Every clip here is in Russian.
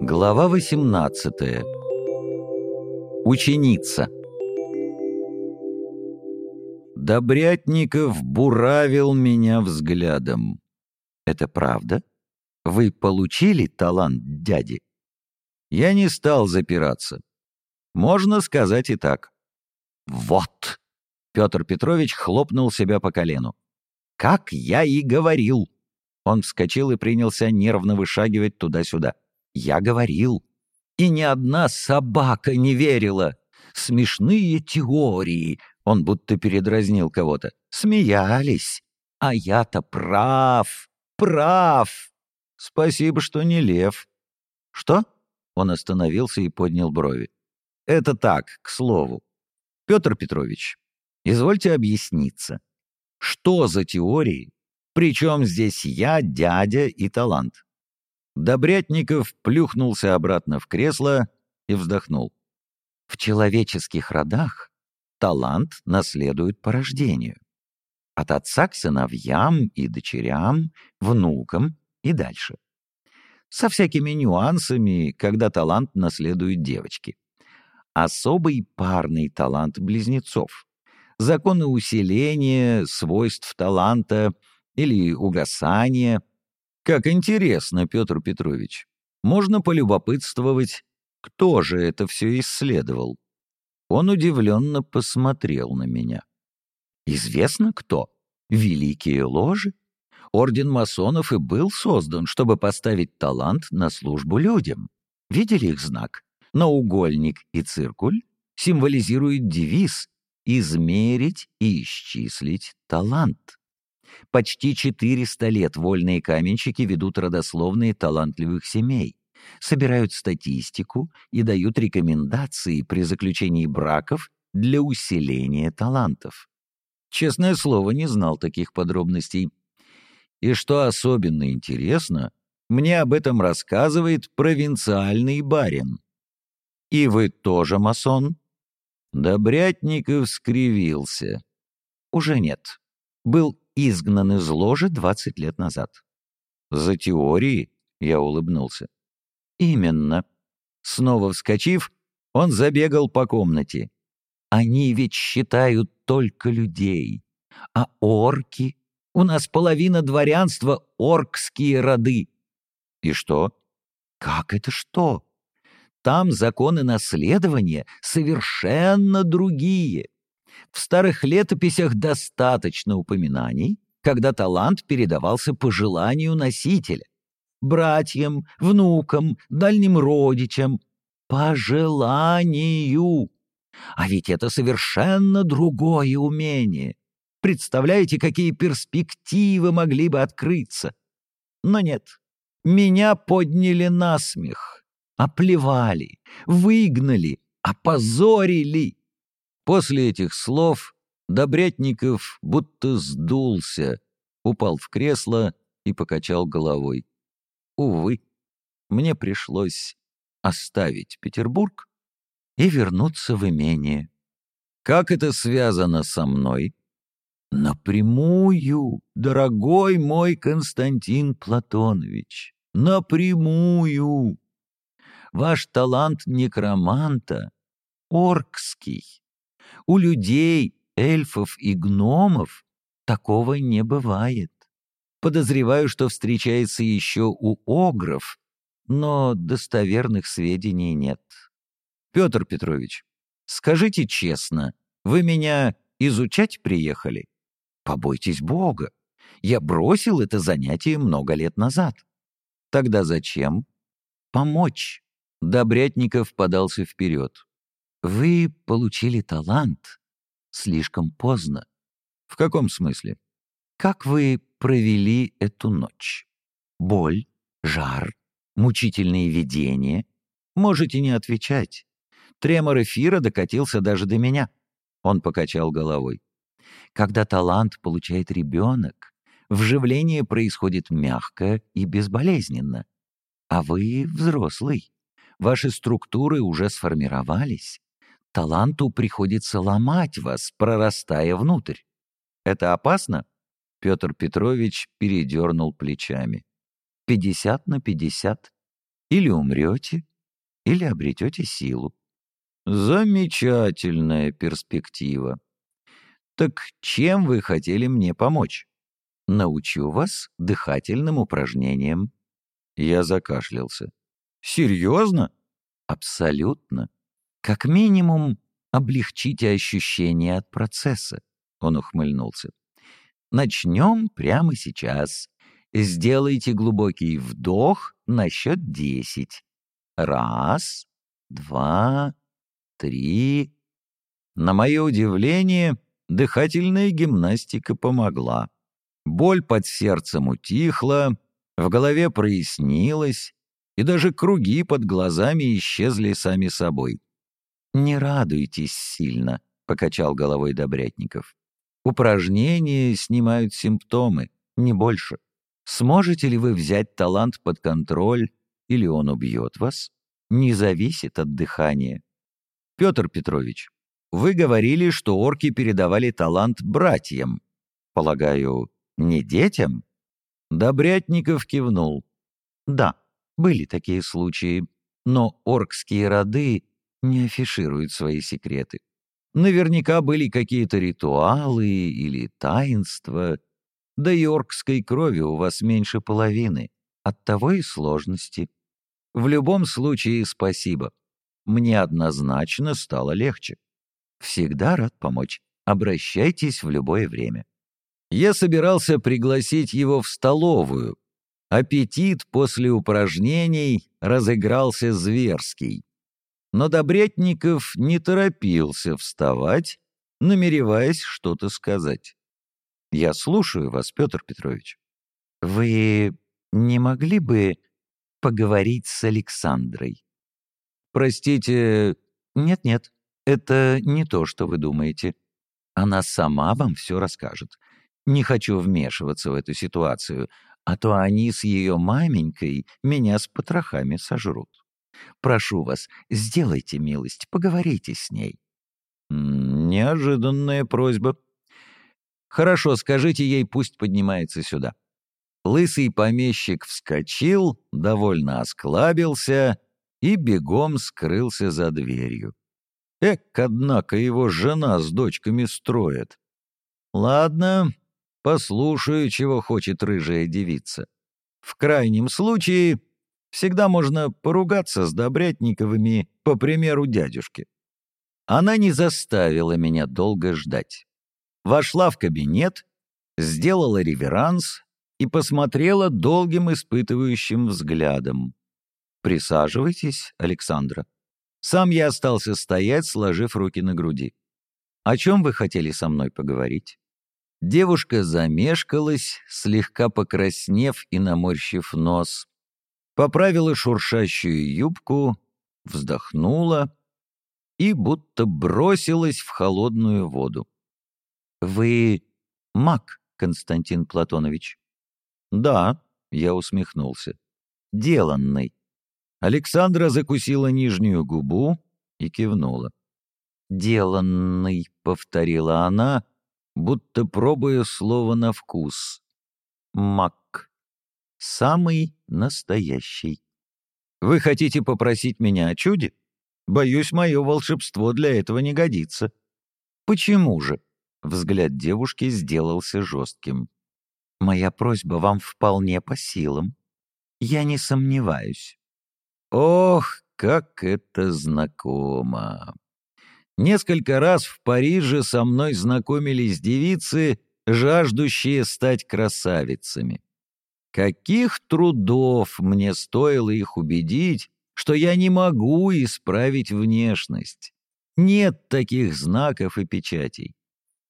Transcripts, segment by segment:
Глава 18. Ученица. Добрятников буравил меня взглядом. «Это правда? Вы получили талант дяди?» Я не стал запираться. Можно сказать и так. «Вот!» — Петр Петрович хлопнул себя по колену. «Как я и говорил!» Он вскочил и принялся нервно вышагивать туда-сюда. Я говорил. И ни одна собака не верила. Смешные теории. Он будто передразнил кого-то. Смеялись. А я-то прав. Прав. Спасибо, что не лев. Что? Он остановился и поднял брови. Это так, к слову. Петр Петрович, извольте объясниться. Что за теории? Причем здесь я, дядя и талант? Добрятников плюхнулся обратно в кресло и вздохнул. В человеческих родах талант наследует по рождению. От отца к сыновьям и дочерям, внукам и дальше. Со всякими нюансами, когда талант наследуют девочки. Особый парный талант близнецов. Законы усиления, свойств таланта или угасания — как интересно, Петр Петрович. Можно полюбопытствовать, кто же это все исследовал. Он удивленно посмотрел на меня. Известно кто? Великие ложи? Орден масонов и был создан, чтобы поставить талант на службу людям. Видели их знак? Наугольник и циркуль символизируют девиз «измерить и исчислить талант». Почти 400 лет вольные каменщики ведут родословные талантливых семей, собирают статистику и дают рекомендации при заключении браков для усиления талантов. Честное слово, не знал таких подробностей. И что особенно интересно, мне об этом рассказывает провинциальный барин. «И вы тоже масон?» Добрятников скривился. «Уже нет. Был изгнан из ложи 20 лет назад. «За теории?» — я улыбнулся. «Именно». Снова вскочив, он забегал по комнате. «Они ведь считают только людей. А орки? У нас половина дворянства — оркские роды». «И что?» «Как это что?» Там законы наследования совершенно другие. В старых летописях достаточно упоминаний, когда талант передавался по желанию носителя. Братьям, внукам, дальним родичам. По желанию. А ведь это совершенно другое умение. Представляете, какие перспективы могли бы открыться? Но нет, меня подняли на смех, оплевали, выгнали, опозорили. После этих слов Добрятников будто сдулся, упал в кресло и покачал головой. Увы, мне пришлось оставить Петербург и вернуться в имение. Как это связано со мной? Напрямую, дорогой мой Константин Платонович, напрямую. Ваш талант некроманта — оркский. У людей, эльфов и гномов такого не бывает. Подозреваю, что встречается еще у огров, но достоверных сведений нет. Петр Петрович, скажите честно, вы меня изучать приехали? Побойтесь Бога. Я бросил это занятие много лет назад. Тогда зачем? Помочь. Добрятников подался вперед. Вы получили талант слишком поздно. В каком смысле? Как вы провели эту ночь? Боль, жар, мучительные видения? Можете не отвечать. Тремор эфира докатился даже до меня. Он покачал головой. Когда талант получает ребенок, вживление происходит мягко и безболезненно. А вы взрослый. Ваши структуры уже сформировались. Таланту приходится ломать вас, прорастая внутрь. Это опасно? Петр Петрович передернул плечами. Пятьдесят на пятьдесят. Или умрете, или обретете силу. Замечательная перспектива. Так чем вы хотели мне помочь? Научу вас дыхательным упражнениям. Я закашлялся. Серьезно? Абсолютно. Как минимум, облегчите ощущения от процесса. Он ухмыльнулся. Начнем прямо сейчас. Сделайте глубокий вдох на счет десять. Раз, два, три. На мое удивление, дыхательная гимнастика помогла. Боль под сердцем утихла, в голове прояснилось, и даже круги под глазами исчезли сами собой. «Не радуйтесь сильно», — покачал головой Добрятников. «Упражнения снимают симптомы, не больше. Сможете ли вы взять талант под контроль, или он убьет вас, не зависит от дыхания. Петр Петрович, вы говорили, что орки передавали талант братьям. Полагаю, не детям?» Добрятников кивнул. «Да, были такие случаи, но оркские роды не афишируют свои секреты. Наверняка были какие-то ритуалы или таинства, да и оркской крови у вас меньше половины, оттого и сложности. В любом случае спасибо. Мне однозначно стало легче. Всегда рад помочь. Обращайтесь в любое время. Я собирался пригласить его в столовую. Аппетит после упражнений разыгрался зверский. Но Добретников не торопился вставать, намереваясь что-то сказать. «Я слушаю вас, Петр Петрович». «Вы не могли бы поговорить с Александрой?» «Простите...» «Нет-нет, это не то, что вы думаете. Она сама вам все расскажет. Не хочу вмешиваться в эту ситуацию, а то они с ее маменькой меня с потрохами сожрут. Прошу вас, сделайте милость, поговорите с ней». «Неожиданная просьба», Хорошо, скажите ей, пусть поднимается сюда. Лысый помещик вскочил, довольно осклабился и бегом скрылся за дверью. Эк, однако, его жена с дочками строит. Ладно, послушаю, чего хочет рыжая девица. В крайнем случае, всегда можно поругаться с Добрятниковыми по примеру дядюшки. Она не заставила меня долго ждать вошла в кабинет, сделала реверанс и посмотрела долгим испытывающим взглядом. «Присаживайтесь, Александра». Сам я остался стоять, сложив руки на груди. «О чем вы хотели со мной поговорить?» Девушка замешкалась, слегка покраснев и наморщив нос. Поправила шуршащую юбку, вздохнула и будто бросилась в холодную воду. «Вы маг, Константин Платонович?» «Да», — я усмехнулся. «Деланный». Александра закусила нижнюю губу и кивнула. «Деланный», — повторила она, будто пробуя слово на вкус. «Маг. Самый настоящий». «Вы хотите попросить меня о чуде? Боюсь, мое волшебство для этого не годится». «Почему же?» Взгляд девушки сделался жестким. «Моя просьба вам вполне по силам. Я не сомневаюсь». «Ох, как это знакомо!» Несколько раз в Париже со мной знакомились девицы, жаждущие стать красавицами. Каких трудов мне стоило их убедить, что я не могу исправить внешность. Нет таких знаков и печатей.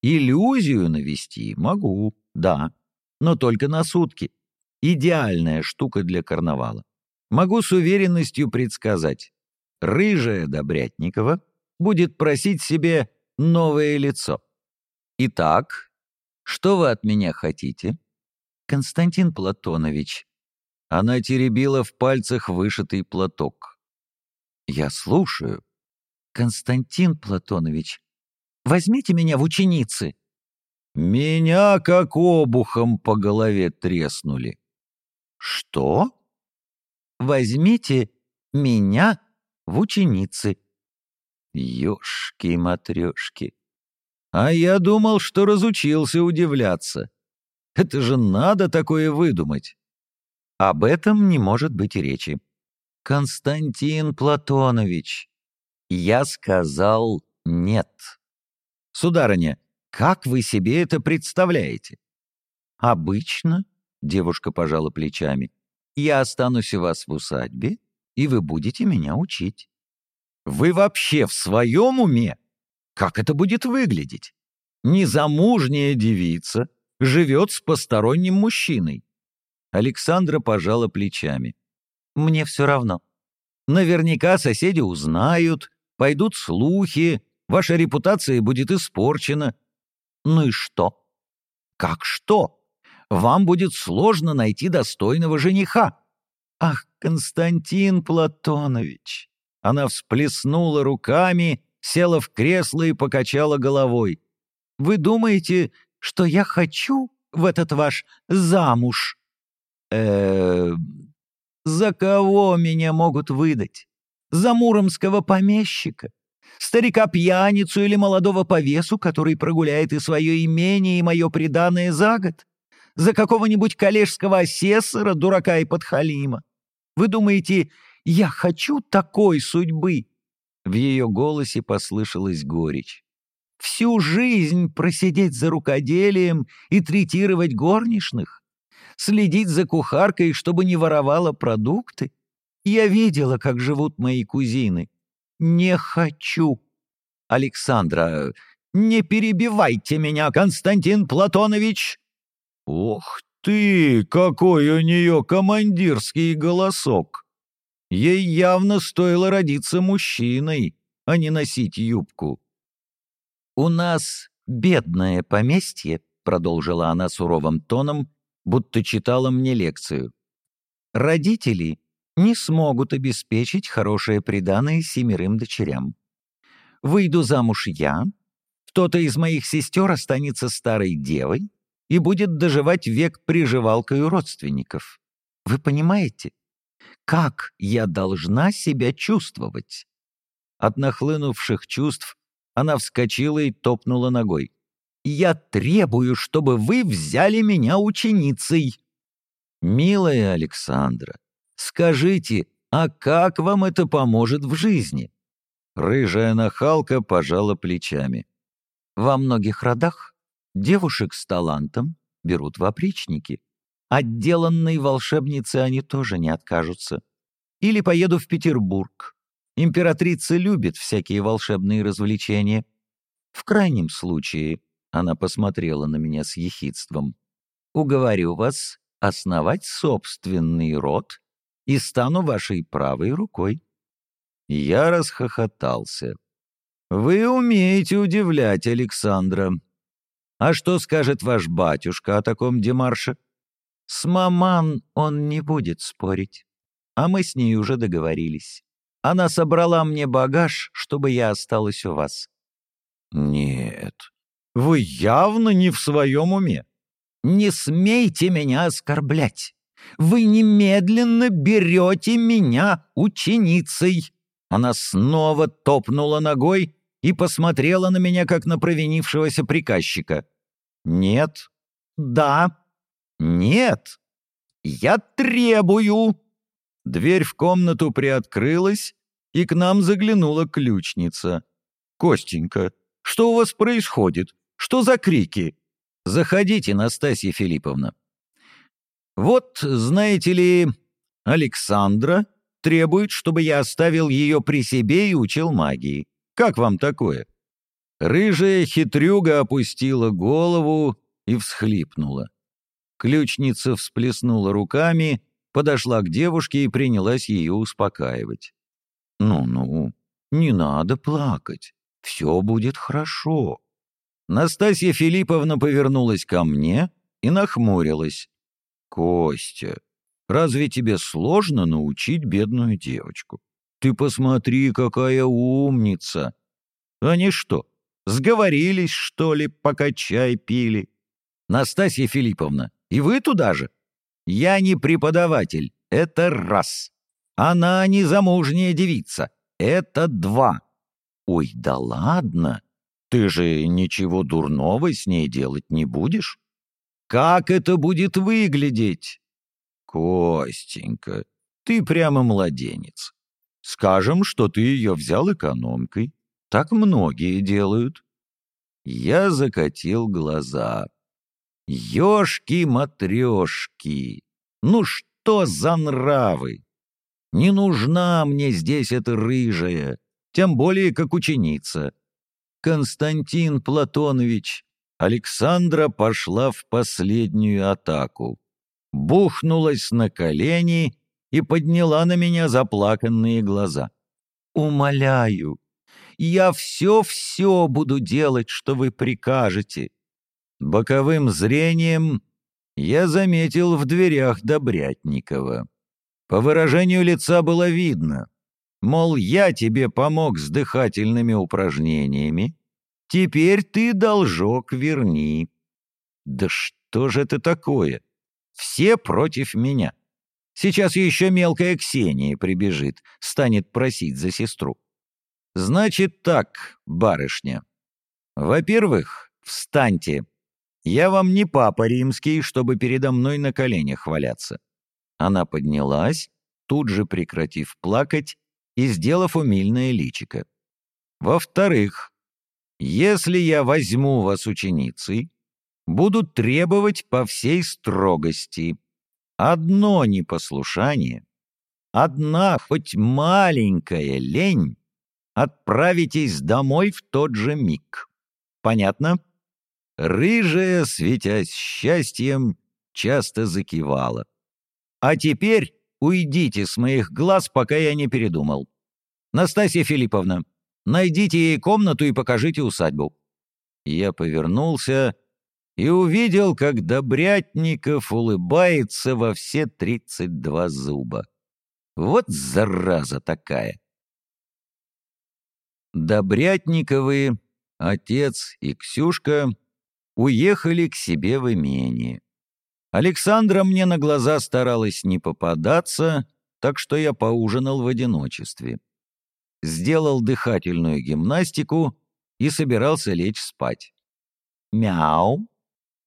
Иллюзию навести могу, да, но только на сутки. Идеальная штука для карнавала. Могу с уверенностью предсказать. Рыжая Добрятникова будет просить себе новое лицо. Итак, что вы от меня хотите? Константин Платонович. Она теребила в пальцах вышитый платок. Я слушаю. Константин Платонович, Возьмите меня в ученицы». Меня как обухом по голове треснули. Что? Возьмите меня в ученицы. Ёшки-матрёшки. А я думал, что разучился удивляться. Это же надо такое выдумать. Об этом не может быть речи. Константин Платонович, я сказал нет. Сударыня, как вы себе это представляете? Обычно, девушка пожала плечами, я останусь у вас в усадьбе, и вы будете меня учить. Вы вообще в своем уме? Как это будет выглядеть? Незамужняя девица живет с посторонним мужчиной. Александра пожала плечами. «Мне все равно. Наверняка соседи узнают, пойдут слухи, ваша репутация будет испорчена. Ну и что? Как что? Вам будет сложно найти достойного жениха. Ах, Константин Платонович!» Она всплеснула руками, села в кресло и покачала головой. «Вы думаете, что я хочу в этот ваш замуж?» э За кого меня могут выдать? За муромского помещика? Старика-пьяницу или молодого повесу, который прогуляет и свое имение, и мое преданное за год? За какого-нибудь коллежского асессора, дурака и подхалима? Вы думаете, я хочу такой судьбы?» В ее голосе послышалась горечь. «Всю жизнь просидеть за рукоделием и третировать горничных? следить за кухаркой, чтобы не воровала продукты. Я видела, как живут мои кузины. Не хочу. Александра, не перебивайте меня, Константин Платонович. Ох ты, какой у нее командирский голосок. Ей явно стоило родиться мужчиной, а не носить юбку. «У нас бедное поместье», — продолжила она суровым тоном, будто читала мне лекцию. Родители не смогут обеспечить хорошее приданое семерым дочерям. Выйду замуж я, кто-то из моих сестер останется старой девой и будет доживать век приживалкой у родственников. Вы понимаете, как я должна себя чувствовать? От нахлынувших чувств она вскочила и топнула ногой. Я требую, чтобы вы взяли меня ученицей. Милая Александра, скажите, а как вам это поможет в жизни? Рыжая нахалка пожала плечами. Во многих родах девушек с талантом берут в опричники. Отделанной волшебницы они тоже не откажутся. Или поеду в Петербург. Императрица любит всякие волшебные развлечения. В крайнем случае она посмотрела на меня с ехидством. «Уговорю вас основать собственный род и стану вашей правой рукой». Я расхохотался. «Вы умеете удивлять, Александра. А что скажет ваш батюшка о таком демарше?» «С маман он не будет спорить, а мы с ней уже договорились. Она собрала мне багаж, чтобы я осталась у вас». «Нет, вы явно не в своем уме. Не смейте меня оскорблять. Вы немедленно берете меня ученицей. Она снова топнула ногой и посмотрела на меня, как на провинившегося приказчика. Нет. Да. Нет. Я требую. Дверь в комнату приоткрылась, и к нам заглянула ключница. «Костенька, что у вас происходит? Что за крики? Заходите, Настасья Филипповна. Вот, знаете ли, Александра требует, чтобы я оставил ее при себе и учил магии. Как вам такое? Рыжая хитрюга опустила голову и всхлипнула. Ключница всплеснула руками, подошла к девушке и принялась ее успокаивать. «Ну-ну, не надо плакать, все будет хорошо. Настасья Филипповна повернулась ко мне и нахмурилась. «Костя, разве тебе сложно научить бедную девочку? Ты посмотри, какая умница! Они что, сговорились, что ли, пока чай пили? Настасья Филипповна, и вы туда же? Я не преподаватель, это раз. Она не замужняя девица, это два. Ой, да ладно, ты же ничего дурного с ней делать не будешь? Как это будет выглядеть? Костенька, ты прямо младенец. Скажем, что ты ее взял экономкой. Так многие делают. Я закатил глаза. Ёшки-матрёшки! Ну что за нравы? Не нужна мне здесь эта рыжая, тем более как ученица. Константин Платонович, Александра пошла в последнюю атаку. Бухнулась на колени и подняла на меня заплаканные глаза. «Умоляю, я все-все буду делать, что вы прикажете. Боковым зрением я заметил в дверях Добрятникова. По выражению лица было видно, мол, я тебе помог с дыхательными упражнениями, теперь ты должок верни. Да что же это такое? Все против меня. Сейчас еще мелкая Ксения прибежит, станет просить за сестру. Значит так, барышня. Во-первых, встаньте. Я вам не папа римский, чтобы передо мной на коленях валяться. Она поднялась, тут же прекратив плакать и сделав умильное личико. Во-вторых, если я возьму вас ученицей, буду требовать по всей строгости. Одно непослушание, одна хоть маленькая лень, отправитесь домой в тот же миг. Понятно? Рыжая, светясь счастьем, часто закивала. А теперь уйдите с моих глаз, пока я не передумал. Настасья Филипповна, найдите ей комнату и покажите усадьбу. Я повернулся и увидел, как Добрятников улыбается во все тридцать два зуба. Вот зараза такая! Добрятниковы, отец и Ксюшка уехали к себе в имение. Александра мне на глаза старалась не попадаться, так что я поужинал в одиночестве. Сделал дыхательную гимнастику и собирался лечь спать. «Мяу!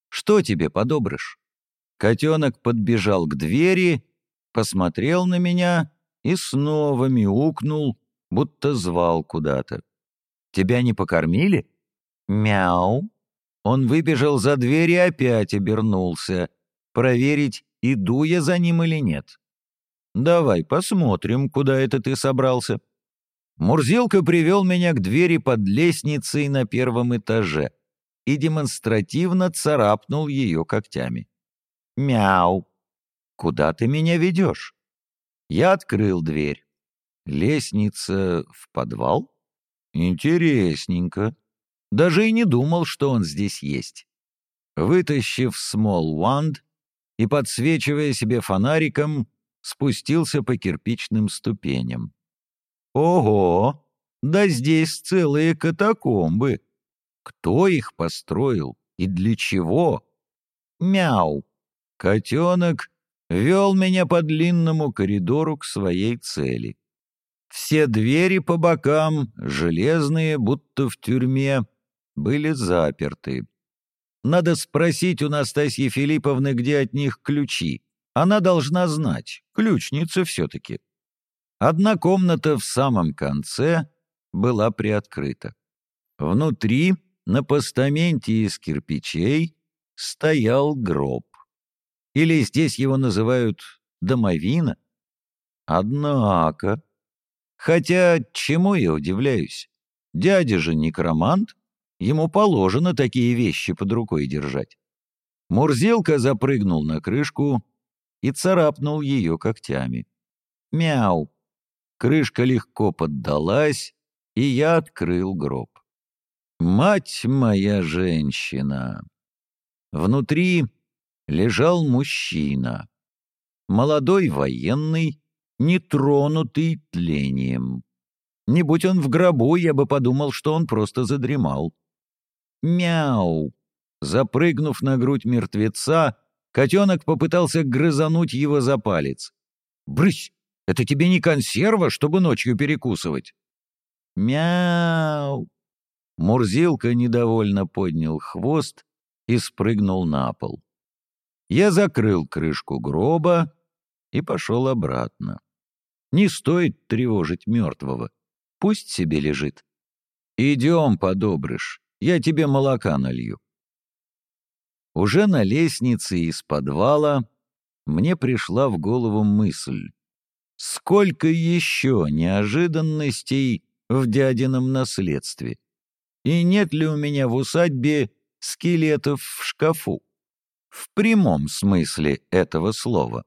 Что тебе, подобрыш?» Котенок подбежал к двери, посмотрел на меня и снова мяукнул, будто звал куда-то. «Тебя не покормили?» «Мяу!» Он выбежал за дверь и опять обернулся. Проверить, иду я за ним или нет. «Давай посмотрим, куда это ты собрался». Мурзилка привел меня к двери под лестницей на первом этаже и демонстративно царапнул ее когтями. «Мяу! Куда ты меня ведешь?» Я открыл дверь. Лестница в подвал? Интересненько. Даже и не думал, что он здесь есть. Вытащив small wand и подсвечивая себе фонариком, спустился по кирпичным ступеням. Ого! Да здесь целые катакомбы! Кто их построил и для чего? Мяу! Котенок вел меня по длинному коридору к своей цели. Все двери по бокам, железные, будто в тюрьме, были заперты. Надо спросить у Настасьи Филипповны, где от них ключи. Она должна знать, ключница все-таки. Одна комната в самом конце была приоткрыта. Внутри, на постаменте из кирпичей, стоял гроб. Или здесь его называют домовина. Однако Хотя, чему я удивляюсь? Дядя же некромант, ему положено такие вещи под рукой держать. Мурзилка запрыгнул на крышку и царапнул ее когтями. Мяу! Крышка легко поддалась, и я открыл гроб. Мать моя женщина! Внутри лежал мужчина. Молодой военный, нетронутый тлением. Не будь он в гробу, я бы подумал, что он просто задремал. Мяу! Запрыгнув на грудь мертвеца, Котенок попытался грызануть его за палец. «Брысь! Это тебе не консерва, чтобы ночью перекусывать!» «Мяу!» Мурзилка недовольно поднял хвост и спрыгнул на пол. Я закрыл крышку гроба и пошел обратно. Не стоит тревожить мертвого. Пусть себе лежит. Идем, подобрыш, я тебе молока налью. Уже на лестнице из подвала мне пришла в голову мысль. Сколько еще неожиданностей в дядином наследстве? И нет ли у меня в усадьбе скелетов в шкафу? В прямом смысле этого слова.